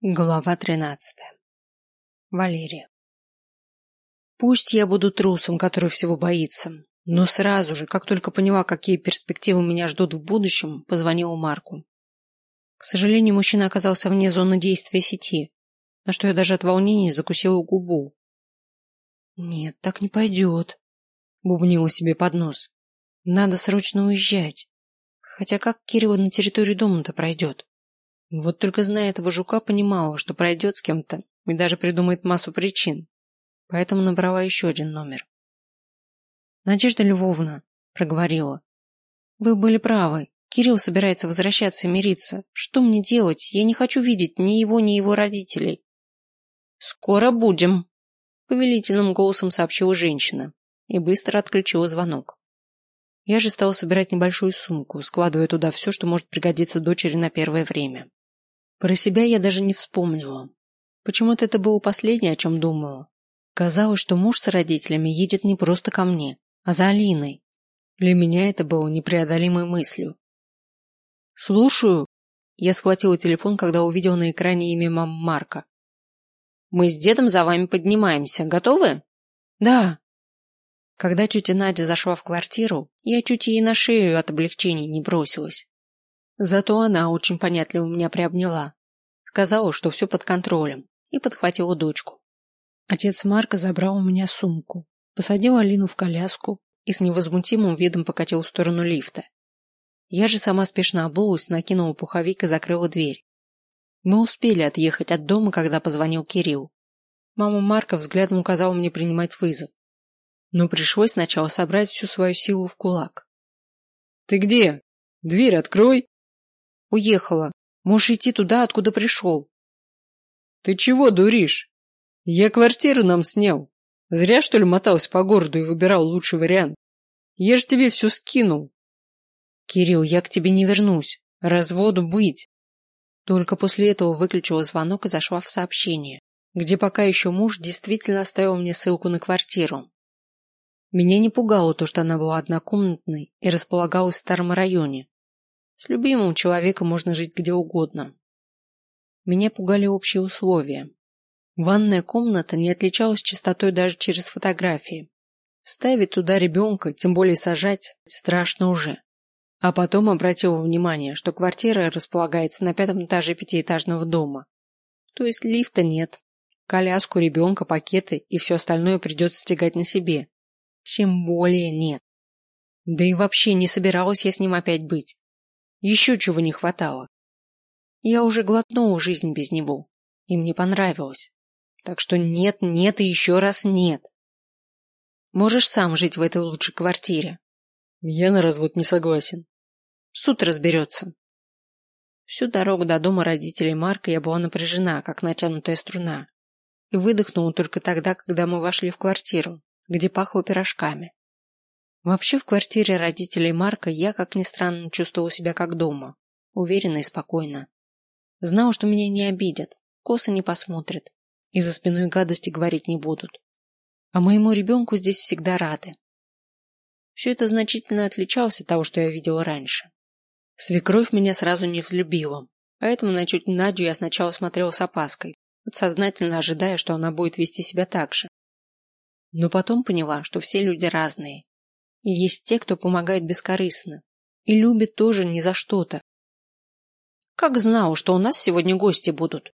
Глава тринадцатая. Валерия. Пусть я буду трусом, который всего боится, но сразу же, как только поняла, какие перспективы меня ждут в будущем, позвонила Марку. К сожалению, мужчина оказался вне зоны действия сети, на что я даже от волнения закусила губу. Нет, так не пойдет, бубнила себе под нос. Надо срочно уезжать. Хотя как Кирилл на территорию дома-то пройдет? Вот только зная этого жука, понимала, что пройдет с кем-то и даже придумает массу причин. Поэтому набрала еще один номер. Надежда Львовна проговорила: "Вы были правы. Кирилл собирается возвращаться и мириться. Что мне делать? Я не хочу видеть ни его, ни его родителей". "Скоро будем", повелительным голосом сообщила женщина и быстро отключила звонок. Я же стала собирать небольшую сумку, складывая туда все, что может пригодиться дочери на первое время. Про себя я даже не вспомнила. Почему-то это было последнее, о чем думала. Казалось, что муж с родителями едет не просто ко мне, а за Алиной. Для меня это было непреодолимой мыслью. Слушаю. Я схватила телефон, когда увидела на экране имя мамы Марка. Мы с дедом за вами поднимаемся. Готовы? Да. Когда тетя Надя зашла в квартиру, я чуть ей на шею от облегчения не бросилась. Зато она очень понятливо меня приобняла, сказала, что все под контролем, и подхватила дочку. Отец Марка забрал у меня сумку, посадил Алину в коляску и с невозмутимым видом покатил в сторону лифта. Я же сама спешно обулась, накинула пуховик и закрыла дверь. Мы успели отъехать от дома, когда позвонил Кирилл. Мама Марка взглядом указала мне принимать вызов. Но пришлось сначала собрать всю свою силу в кулак. Ты где? Дверь открой, Уехала. Можешь идти туда, откуда пришел. Ты чего дуришь? Я квартиру нам снял. Зря что ли мотался по городу и выбирал лучший вариант. Я ж тебе все скинул. Кирилл, я к тебе не вернусь. Разводу быть. Только после этого выключила звонок и зашла в сообщение, где пока еще муж действительно оставил мне ссылку на квартиру. Меня не пугало то, что она была однокомнатной и располагалась в старом районе, с любимым человеком можно жить где угодно. Меня пугали общие условия. Ванная комната не отличалась чистотой даже через фотографии. Ставить туда ребенка, тем более сажать, страшно уже. А потом обратила внимание, что квартира располагается на пятом этаже пятиэтажного дома. То есть лифта нет. Коляску, ребенка, пакеты и все остальное придется стягать на себе. Тем более нет. Да и вообще не собиралась я с ним опять быть. Еще чего не хватало. Я уже глотнула жизнь без него, и мне понравилось. Так что нет, нет и еще раз нет. Можешь сам жить в этой лучшей квартире. Я на развод не согласен. Суд разберется. Всю дорогу до дома родителей Марка я была напряжена, как натянутая струна, и выдохнула только тогда, когда мы вошли в квартиру, где пахло пирожками. Вообще в квартире родителей Марка я, как ни странно, чувствовала себя как дома, уверенно и спокойно. Знала, что меня не обидят, косо не посмотрят и за спиной гадости говорить не будут. А моему ребенку здесь всегда рады. Все это значительно отличалось от того, что я видела раньше. Свекровь меня сразу не взлюбила, поэтому на чуть Надю я сначала смотрела с опаской, подсознательно ожидая, что она будет вести себя так же. Но потом поняла, что все люди разные, и есть те, кто помогает бескорыстно и любит тоже не за что-то. Как знал, что у нас сегодня гости будут,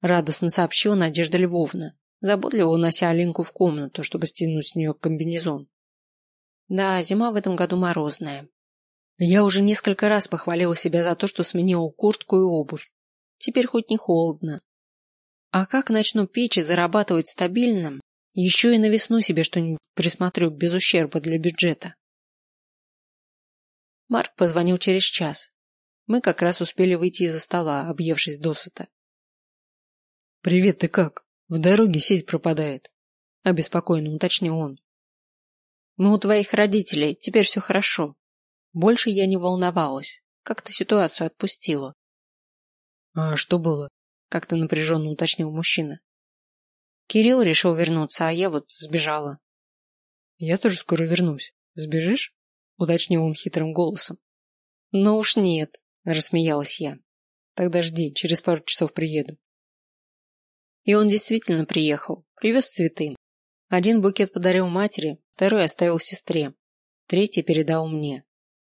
радостно сообщила Надежда Львовна, заботливо унося Алинку в комнату, чтобы стянуть с нее комбинезон. Да, зима в этом году морозная. Я уже несколько раз похвалила себя за то, что сменила куртку и обувь. Теперь хоть не холодно. А как начну печь и зарабатывать стабильно, еще и на весну себе что-нибудь присмотрю без ущерба для бюджета. Марк позвонил через час. Мы как раз успели выйти из-за стола, объевшись досыта. Привет, ты как? В дороге сеть пропадает, обеспокоенно уточнил он. Мы у твоих родителей, теперь все хорошо. Больше я не волновалась, как-то ситуацию отпустила. А что было? Как-то напряженно уточнил мужчина. Кирилл решил вернуться, а я вот сбежала. Я тоже скоро вернусь. Сбежишь? уточнил он хитрым голосом. Ну уж нет, рассмеялась я. Тогда жди, через пару часов приеду. И он действительно приехал, привез цветы. Один букет подарил матери, второй оставил сестре, третий передал мне.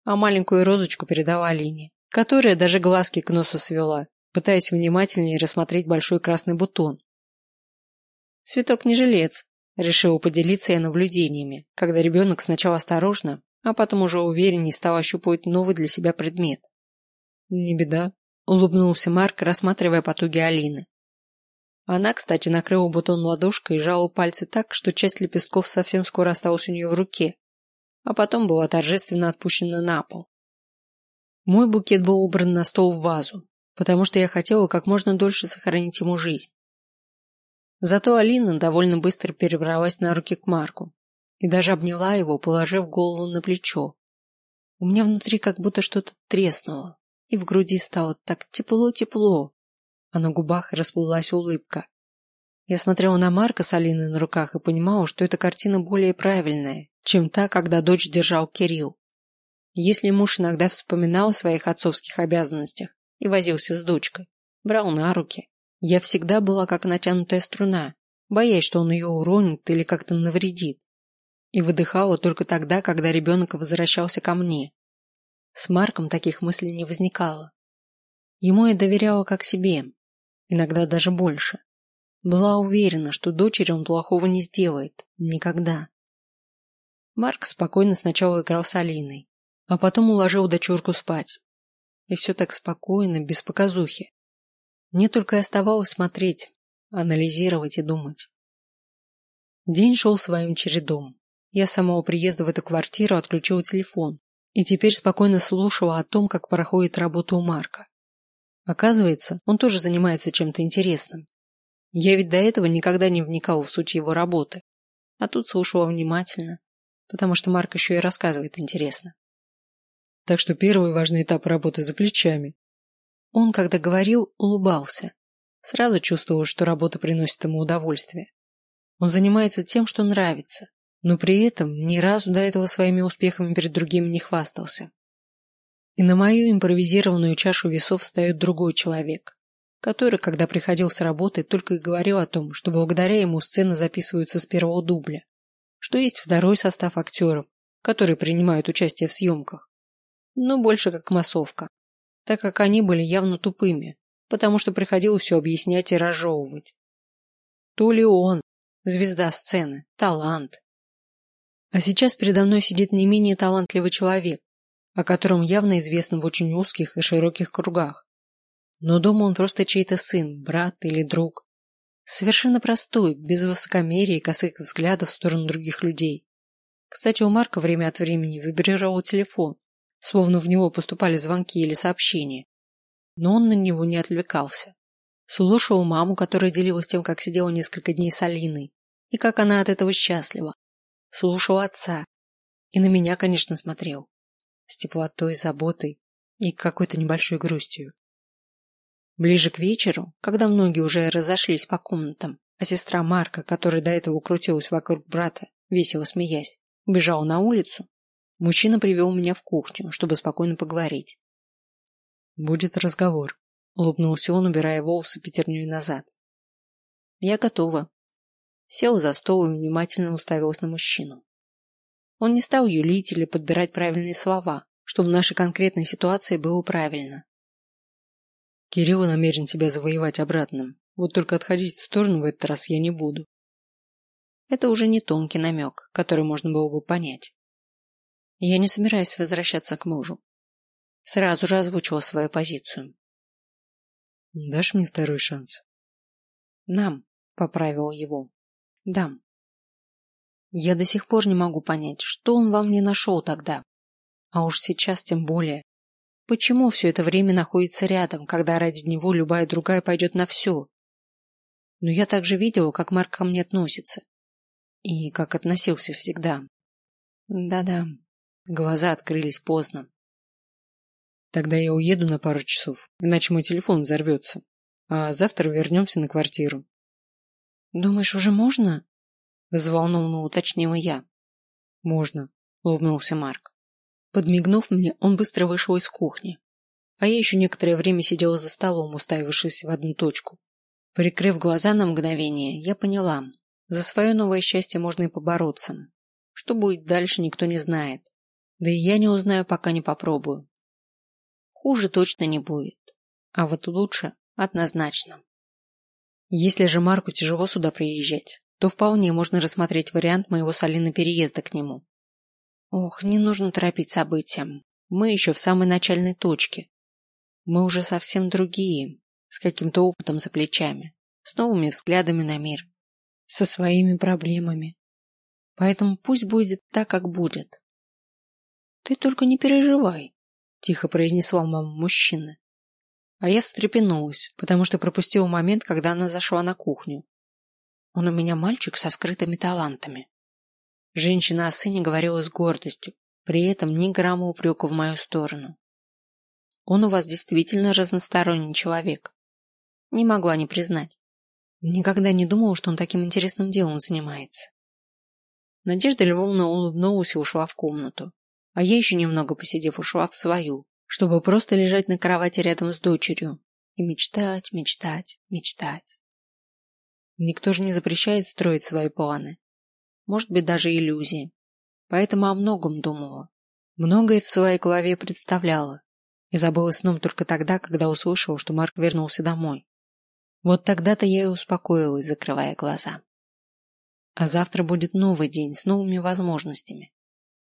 А маленькую розочку передал Алине, которая даже глазки к носу свела, пытаясь внимательнее рассмотреть большой красный бутон. Цветок не жилец, решила поделиться я наблюдениями, когда ребенок сначала осторожно, а потом уже увереннее стал ощупывать новый для себя предмет. Не беда, улыбнулся Марк, рассматривая потуги Алины. Она, кстати, накрыла бутон ладошкой и сжала пальцы так, что часть лепестков совсем скоро осталась у нее в руке, а потом была торжественно отпущена на пол. Мой букет был убран на стол в вазу, потому что я хотела как можно дольше сохранить ему жизнь. Зато Алина довольно быстро перебралась на руки к Марку и даже обняла его, положив голову на плечо. У меня внутри как будто что-то треснуло, и в груди стало так тепло-тепло, а на губах расплылась улыбка. Я смотрела на Марка с Алиной на руках и понимала, что эта картина более правильная, чем та, когда дочь держал Кирилл. Если муж иногда вспоминал о своих отцовских обязанностях и возился с дочкой, брал на руки, я всегда была как натянутая струна, боясь, что он ее уронит или как-то навредит. И выдыхала только тогда, когда ребенок возвращался ко мне. С Марком таких мыслей не возникало. Ему я доверяла как себе, иногда даже больше. Была уверена, что дочери он плохого не сделает, никогда. Марк спокойно сначала играл с Алиной, а потом уложил дочурку спать. И все так спокойно, без показухи. Мне только и оставалось смотреть, анализировать и думать. День шел своим чередом. Я с самого приезда в эту квартиру отключила телефон и теперь спокойно слушала о том, как проходит работа у Марка. Оказывается, он тоже занимается чем-то интересным. Я ведь до этого никогда не вникала в суть его работы, а тут слушала внимательно, потому что Марк еще и рассказывает интересно. Так что первый важный этап работы за плечами. Он, когда говорил, улыбался. Сразу чувствовал, что работа приносит ему удовольствие. Он занимается тем, что нравится, но при этом ни разу до этого своими успехами перед другими не хвастался. И на мою импровизированную чашу весов встает другой человек, который, когда приходил с работы, только и говорил о том, что благодаря ему сцены записываются с первого дубля, что есть второй состав актеров, которые принимают участие в съемках, но больше как массовка, так как они были явно тупыми, потому что приходилось все объяснять и разжевывать. То ли он, звезда сцены, талант. А сейчас передо мной сидит не менее талантливый человек, о котором явно известно в очень узких и широких кругах. Но дома он просто чей-то сын, брат или друг. Совершенно простой, без высокомерия и косых взглядов в сторону других людей. Кстати, у Марка время от времени вибрировал телефон, словно в него поступали звонки или сообщения. Но он на него не отвлекался. Слушал маму, которая делилась тем, как сидела несколько дней с Алиной, и как она от этого счастлива. Слушал отца. И на меня, конечно, смотрел. С теплотой, заботой и какой-то небольшой грустью. Ближе к вечеру, когда многие уже разошлись по комнатам, а сестра Марка, которая до этого крутилась вокруг брата, весело смеясь, убежала на улицу, Мужчина привел меня в кухню, чтобы спокойно поговорить. Будет разговор, улыбнулся он, убирая волосы пятерней назад. Я готова. Села за стол и внимательно уставилась на мужчину. Он не стал юлить или подбирать правильные слова, что в нашей конкретной ситуации было правильно. Кирилл намерен тебя завоевать обратно. Вот только отходить в сторону в этот раз я не буду. Это уже не тонкий намек, который можно было бы понять. Я не собираюсь возвращаться к мужу. Сразу же озвучила свою позицию. Дашь мне второй шанс? Нам, поправил его. Дам. Я до сих пор не могу понять, что он во мне нашел тогда. А уж сейчас тем более. Почему все это время находится рядом, когда ради него любая другая пойдет на все? Но я также видела, как Марк ко мне относится. И как относился всегда. Да-да, Глаза открылись поздно. Тогда я уеду на пару часов, иначе мой телефон взорвется. А завтра вернемся на квартиру. Думаешь, уже можно? Взволнованно уточнила я. Можно, улыбнулся Марк. Подмигнув мне, он быстро вышел из кухни. А я еще некоторое время сидела за столом, уставившись в одну точку. Прикрыв глаза на мгновение, я поняла, за свое новое счастье можно и побороться. Что будет дальше, никто не знает. Да и я не узнаю, пока не попробую. Хуже точно не будет. А вот лучше однозначно. Если же Марку тяжело сюда приезжать, то вполне можно рассмотреть вариант моего с Алиной переезда к нему. Ох, не нужно торопить события. Мы еще в самой начальной точке. Мы уже совсем другие, с каким-то опытом за плечами, с новыми взглядами на мир, со своими проблемами. Поэтому пусть будет так, как будет. Ты только не переживай, тихо произнесла мама мужчины. А я встрепенулась, потому что пропустила момент, когда она зашла на кухню. Он у меня мальчик со скрытыми талантами. Женщина о сыне говорила с гордостью, при этом ни грамма упрека в мою сторону. Он у вас действительно разносторонний человек. Не могла не признать. Никогда не думала, что он таким интересным делом занимается. Надежда Львовна улыбнулась и ушла в комнату, а я еще немного посидев ушла в свою, чтобы просто лежать на кровати рядом с дочерью и мечтать, мечтать, мечтать. Никто же не запрещает строить свои планы. Может быть, даже иллюзии. Поэтому о многом думала. Многое в своей голове представляла. И забыла сном только тогда, когда услышала, что Марк вернулся домой. Вот тогда-то я и успокоилась, закрывая глаза. А завтра будет новый день с новыми возможностями.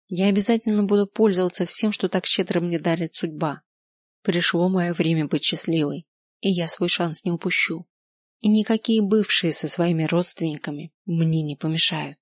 Я обязательно буду пользоваться всем, что так щедро мне дарит судьба. Пришло мое время быть счастливой, и я свой шанс не упущу. И никакие бывшие со своими родственниками мне не помешают.